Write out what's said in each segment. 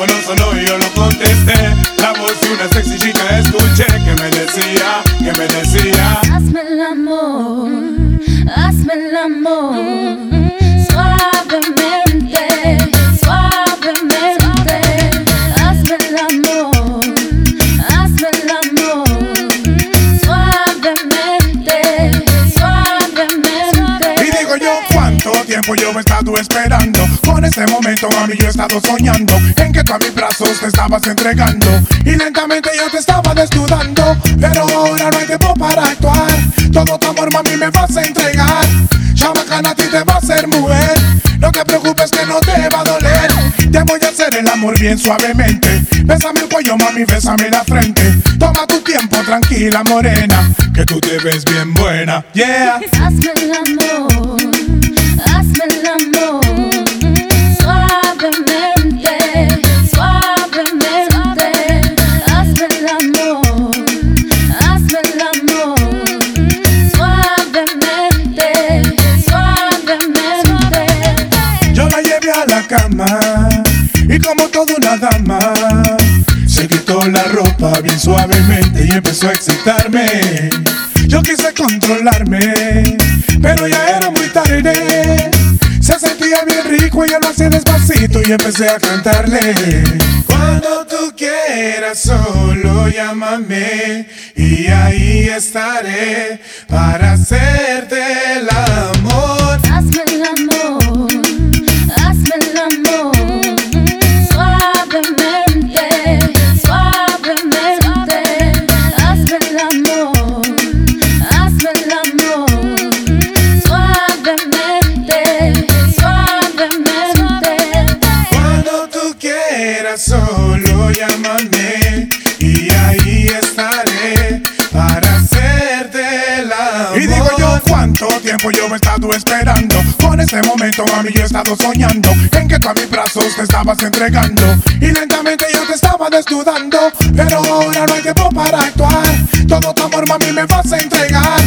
teléfono sonó y yo lo contesté. La voz de una sexy chica escuché que me decía, que me decía. Hazme el amor, hazme el amor. Yo he estado esperando. Con este momento, mami, yo he estado soñando. En que tú a mis brazos te estabas entregando. Y lentamente yo te estaba desnudando. Pero ahora no hay tiempo para actuar. Todo tu amor, mami, me vas a entregar. Chamacana, a ti te va a ser mujer. No te preocupes que no te va a doler. Te voy a hacer el amor bien suavemente. Bésame el cuello, mami, bésame la frente. Toma tu tiempo, tranquila, morena. Que tú te ves bien buena. Yeah. Y como toda una dama. Se quitó la ropa bien suavemente y empezó a excitarme. Yo quise controlarme, pero ya era muy tarde. Se sentía bien rico y yo lo hacía despacito y empecé a cantarle. Cuando tú quieras solo llámame y ahí estaré para hacerte esperando? Con este momento, mami, yo he estado soñando En que tú a mis brazos te estabas entregando Y lentamente yo te estaba desnudando Pero ahora no hay tiempo para actuar Todo tu amor, mami, me vas a entregar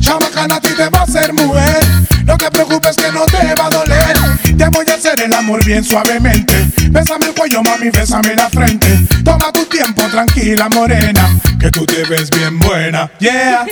Chamacana, a ti te va a ser mujer No te preocupes que no te va a doler Te voy a hacer el amor bien suavemente Bésame el cuello, mami, bésame la frente. Toma tu tiempo, tranquila, morena, que tú te ves bien buena. Yeah.